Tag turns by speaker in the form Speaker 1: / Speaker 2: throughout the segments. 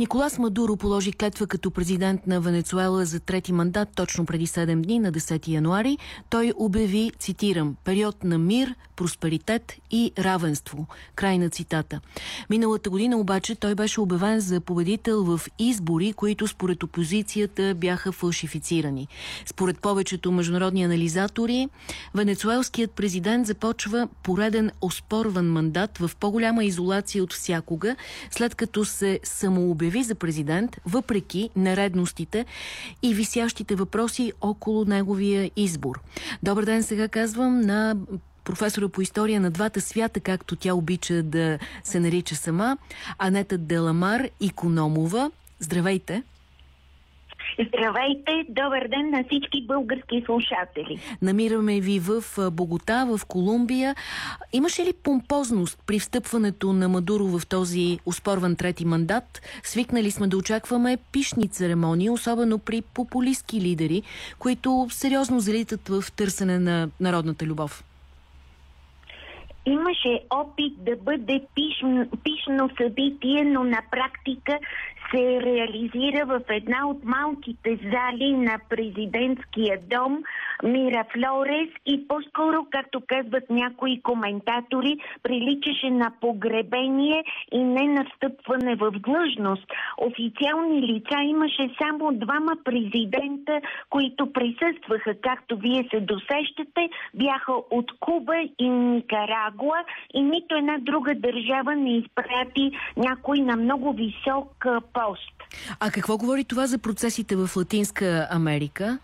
Speaker 1: Николас Мадуро положи клетва като президент на Венецуела за трети мандат точно преди 7 дни на 10 януари. Той обяви, цитирам, период на мир, просперитет и равенство. Край на цитата. Миналата година обаче той беше обявен за победител в избори, които според опозицията бяха фалшифицирани. Според повечето международни анализатори, венецуелският президент започва пореден оспорван мандат в по-голяма изолация от всякога, след като се самообяви за президент, въпреки нередностите и висящите въпроси около неговия избор. Добър ден, сега казвам на професора по история на двата свята, както тя обича да се нарича сама, Анета Деламар Икономова. Здравейте!
Speaker 2: Здравейте, добър ден на всички български слушатели.
Speaker 1: Намираме ви в Богота, в Колумбия. Имаше ли помпозност при встъпването на Мадуро в този успорван трети мандат? Свикнали сме да очакваме пишни церемонии, особено при популистски лидери, които сериозно залитат в търсене на народната любов
Speaker 2: имаше опит да бъде пишно, пишно събитие, но на практика се реализира в една от малките зали на президентския дом Мира Флорес и по-скоро, както казват някои коментатори, приличаше на погребение и не на встъпване в длъжност. Официални лица имаше само двама президента, които присъстваха, както вие се досещате, бяха от Куба и Никарагуа и нито една друга държава не изпрати някой на много висок пост.
Speaker 1: А какво говори това за процесите в Латинска Америка?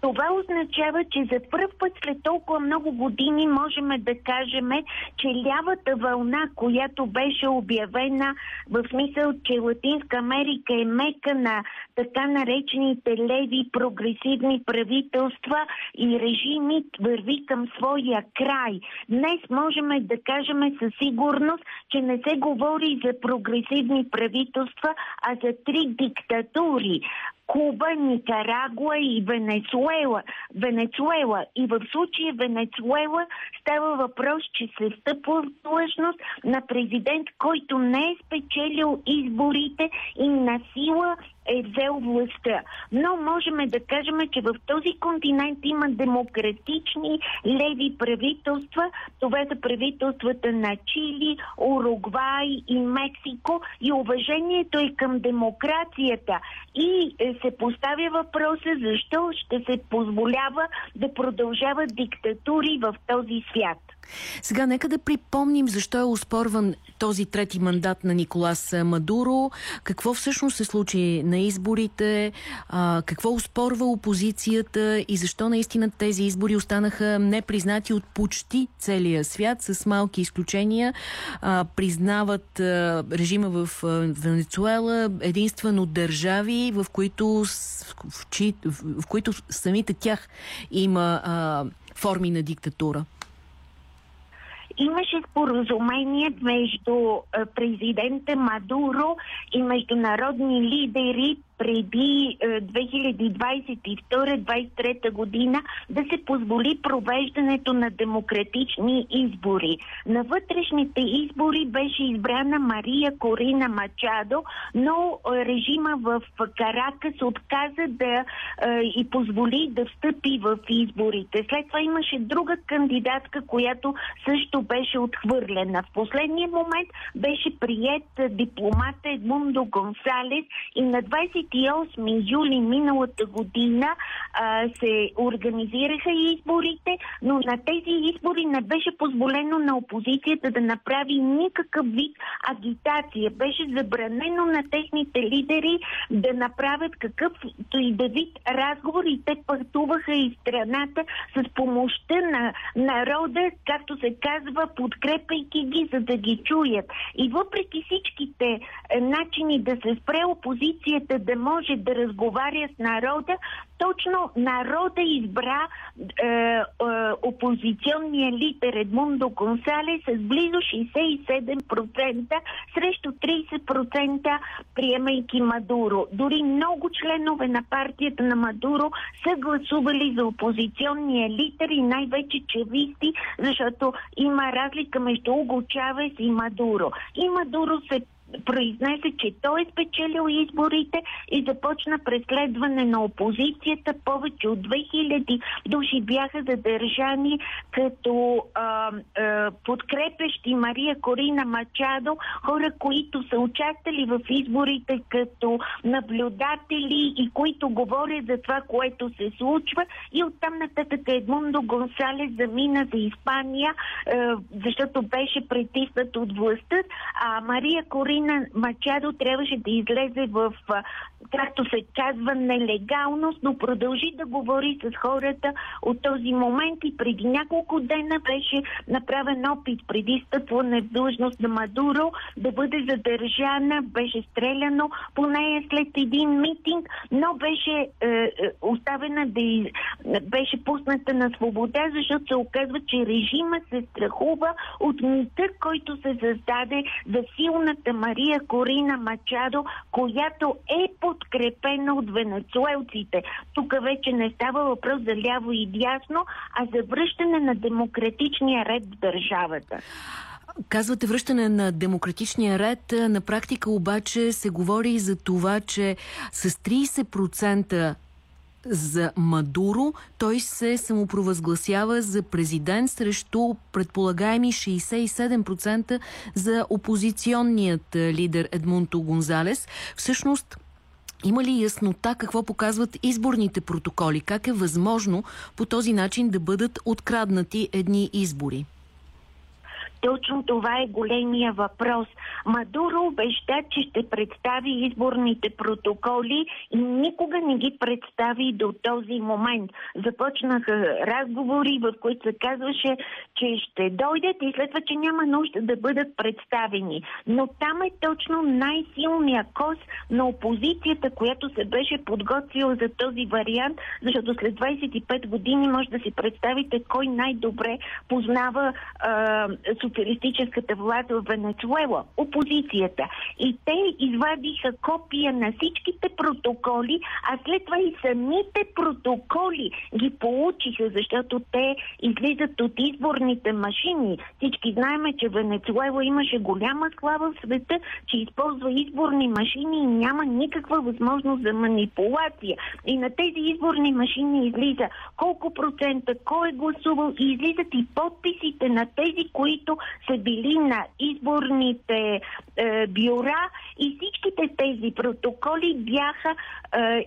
Speaker 2: Това означава, че за първ път след толкова много години можем да кажем, че лявата вълна, която беше обявена в смисъл, че Латинска Америка е мека на така наречените леви прогресивни правителства и режими върви към своя край. Днес можем да кажем със сигурност, че не се говори за прогресивни правителства, а за три диктатури. Куба, Никарагуа и Венецуела. Венецуела. И в случая Венецуела става въпрос, че се стъпва в длъжност на президент, който не е спечелил изборите и на сила е взел властта. Но можем да кажем, че в този континент има демократични леви правителства. Това са правителствата на Чили, Уругвай и Мексико. И уважението е към демокрацията. И е, се поставя въпроса защо ще се позволява да продължават диктатури в този свят.
Speaker 1: Сега нека да припомним защо е успорван този трети мандат на Николас Мадуро, какво всъщност се случи на изборите, какво успорва опозицията? И защо наистина тези избори останаха непризнати от почти целия свят, с малки изключения. Признават режима в Венецуела единствено държави, в които, в, в, в които самите тях има форми на диктатура
Speaker 2: имаше споразумение между президента Мадуро и международни лидери преди 2022-2023 е, година да се позволи провеждането на демократични избори. На вътрешните избори беше избрана Мария Корина Мачадо, но е, режима в Каракас отказа да е, и позволи да встъпи в изборите. След това имаше друга кандидатка, която също беше отхвърлена. В последния момент беше прият дипломата Едмундо Гонсалес и на 20 28 юли миналата година а, се организираха изборите, но на тези избори не беше позволено на опозицията да направи никакъв вид агитация. Беше забранено на техните лидери да направят какъвто и да вид разговор и те пътуваха из страната с помощта на народа, както се казва, подкрепайки ги, за да ги чуят. И въпреки всичките е, начини да се спре опозицията да може да разговаря с народа, точно народа избра е, е, опозиционния лидер Едмундо Гонсалес с близо 67% срещу 30% приемайки Мадуро. Дори много членове на партията на Мадуро са гласували за опозиционния лидер и най-вече чевисти, защото има разлика между Уго Чавес и Мадуро. И Мадуро се произнесе, че той е спечелил изборите и започна преследване на опозицията. Повече от 2000 души бяха задържани като а, а, подкрепещи Мария Корина Мачадо, хора, които са участвали в изборите като наблюдатели и които говорят за това, което се случва. И оттам нататък Едмундо Гонсалес замина за Испания, а, защото беше притиснат от властта, а Мария Корина Мачадо трябваше да излезе в, както се казва, нелегалност, но продължи да говори с хората от този момент и преди няколко дена беше направен опит преди стъпване в длъжност на Мадуро да бъде задържана, беше стреляно по нея след един митинг, но беше е, е оставена да из... беше пусната на свобода, защото се оказва, че режима се страхува от мита, който се създаде за силната Мария Корина Мачадо, която е подкрепена от венецуелците. Тук вече не става въпрос за ляво и дясно, а за връщане на демократичния ред в държавата.
Speaker 1: Казвате връщане на демократичния ред. На практика обаче се говори и за това, че с 30% за Мадуро. Той се самопровъзгласява за президент срещу предполагаеми 67% за опозиционният лидер Едмунто Гонзалес. Всъщност, има ли яснота какво показват изборните протоколи? Как е възможно по този начин да бъдат откраднати едни избори?
Speaker 2: Точно това е големия въпрос. Мадуро обеща, че ще представи изборните протоколи и никога не ги представи до този момент. Започнаха разговори, в които се казваше, че ще дойдат и след това, че няма нужда да бъдат представени. Но там е точно най-силният кос на опозицията, която се беше подготвила за този вариант, защото след 25 години може да си представите кой най-добре познава а, социалистическата власт в Венецуела, опозицията. И те извадиха копия на всичките протоколи, а след това и самите протоколи ги получиха, защото те излизат от изборните машини. Всички знаеме, че Венецуела имаше голяма слава в света, че използва изборни машини и няма никаква възможност за манипулация. И на тези изборни машини излиза колко процента, кой е гласувал и излизат и подписите на тези, които са били на изборните е, бюра и всичките тези протоколи бяха е,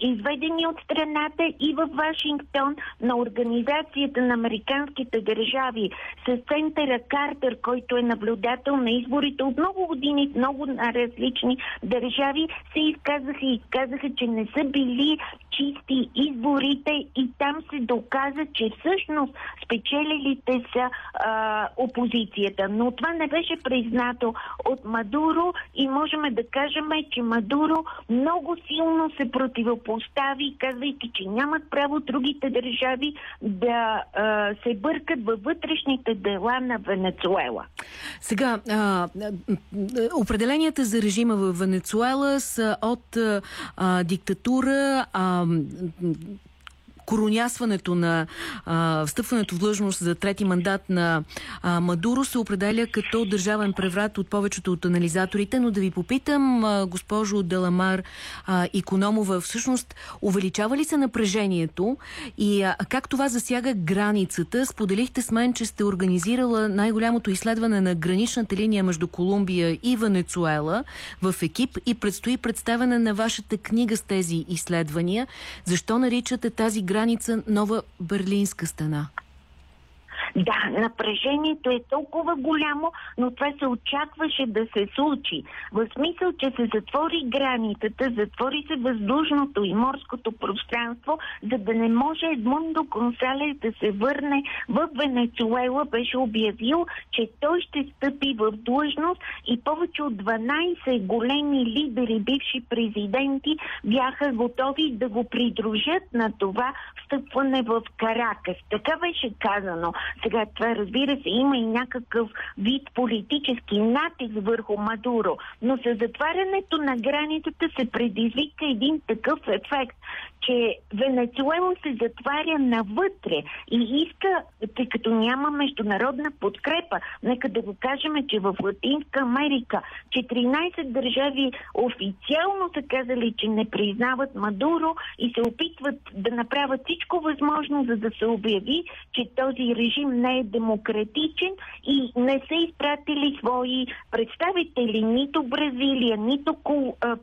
Speaker 2: изведени от страната и в Вашингтон на Организацията на американските държави с центъра Картер, който е наблюдател на изборите от много години в много различни държави, се изказаха и изказаха, че не са били чисти изборите и там се доказа, че всъщност спечелилите са а, опозицията. Но това не беше признато от Мадуро и можем да кажем, че Мадуро много силно се противопостави, казвайки, че нямат право другите държави да а, се бъркат във вътрешните дела на Венецуела.
Speaker 1: Сега, а, определенията за режима в Венецуела са от а, диктатура, а, коронясването на а, встъпването в длъжност за трети мандат на а, Мадуро се определя като държавен преврат от повечето от анализаторите, но да ви попитам, а, госпожо Деламар а, Икономова, всъщност увеличава ли се напрежението и а, как това засяга границата? Споделихте с мен, че сте организирала най-голямото изследване на граничната линия между Колумбия и Венецуела в екип и предстои представяне на вашата книга с тези изследвания. Защо наричате тази граница нова Берлинска стена?
Speaker 2: Да, напрежението е толкова голямо, но това се очакваше да се случи. В смисъл, че се затвори границата, затвори се въздушното и морското пространство, за да не може Едмундо Консалес да се върне в Венецуела. Беше обявил, че той ще стъпи в длъжност и повече от 12 големи лидери, бивши президенти, бяха готови да го придружат на това встъпване в Каракас. Така беше казано. Сега това разбира се има и някакъв вид политически натиск върху Мадуро, но с затварянето на границата се предизвика един такъв ефект, че Венецуела се затваря навътре и иска, тъй като няма международна подкрепа, нека да го кажем, че в Латинска Америка 14 държави официално са казали, че не признават Мадуро и се опитват да направят всичко възможно, за да се обяви, че този режим не е демократичен и не са изпратили свои представители, нито Бразилия, нито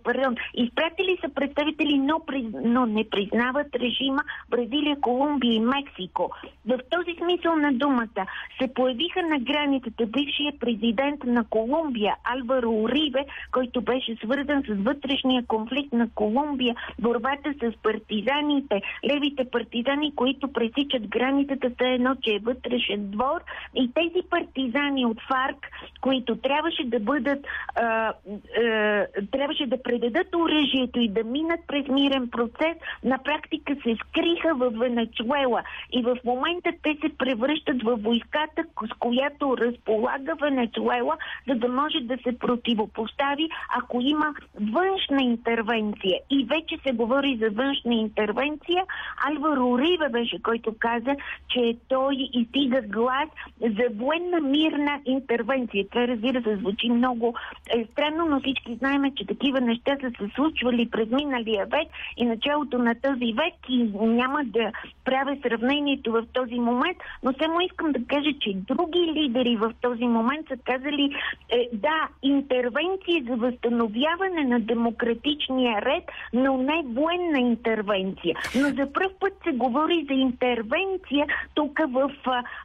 Speaker 2: пардон, изпратили са представители, но, но не признават режима Бразилия, Колумбия и Мексико. В този смисъл на думата се появиха на границата бившия президент на Колумбия Алваро Уриве, който беше свързан с вътрешния конфликт на Колумбия, борбата с партизаните, левите партизани, които пресичат границата, са едно, че е вътрешен двор и тези партизани от ФАРК, които трябваше да бъдат а, а, трябваше да предадат оръжието и да минат през мирен процес, на практика се скриха в Венецуела. И в момента те се превръщат в войската, с която разполага Венецуела, за да може да се противопостави, ако има външна интервенция. И вече се говори за външна интервенция. Альваро Риве беше, който каза, че той изтига глас за военна мирна интервенция. Това разбира се звучи много странно, но всички знаем, че такива неща са се случвали през миналия век и началото на този век и няма да правя сравнението в този момент, но само искам да кажа, че други лидери в този момент са казали е, да, интервенция за възстановяване на демократичния ред, но не военна интервенция. Но за първ път се говори за интервенция тук в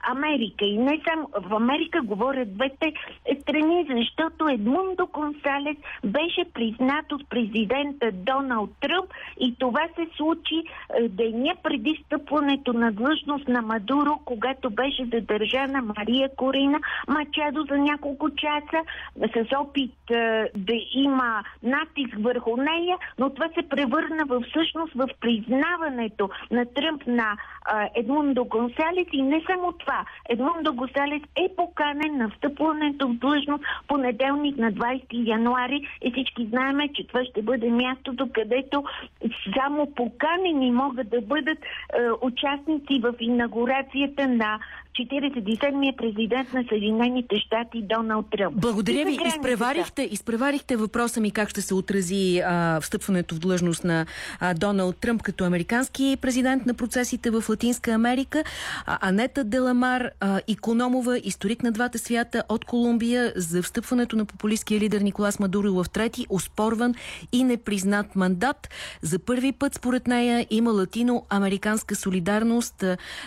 Speaker 2: Америка. И не само в Америка говорят двете страни, защото Едмундо Консалес беше признат от президента Доналд Тръмп и това се случи е, деня преди стъпването на длъжност на Мадуро, когато беше задържана Мария Корина Мачадо за няколко часа с опит е, да има натиск върху нея, но това се превърна в всъщност в признаването на Тръмп на е, Едмундо Гонсалес и не само това. Едмундо Гонсалес е поканен на встъпването в длъжност понеделник на 20 януари и всички знаеме, че това ще бъде мястото, където само поканени могат да бъдат е, участници в инаугурацията на 47-я президент на Съединените щати Доналд Тръмп.
Speaker 1: Благодаря ви. Изпреварихте, изпреварихте въпроса ми как ще се отрази а, встъпването в длъжност на а, Доналд Тръмп като американски президент на процесите в Латинска Америка. А, Анета Деламар, а, Икономова, историк на двата свята от Колумбия за встъпването на популистския лидер Николас Мадуро в трети, оспорван и непризнат мандат. За първи път, според нея, има латино-американска солидарност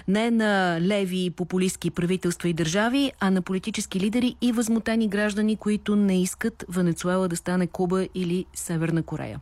Speaker 1: не на леви популистски популистски правителства и държави, а на политически лидери и възмутени граждани, които не искат Венецуела да стане Куба или Северна Корея.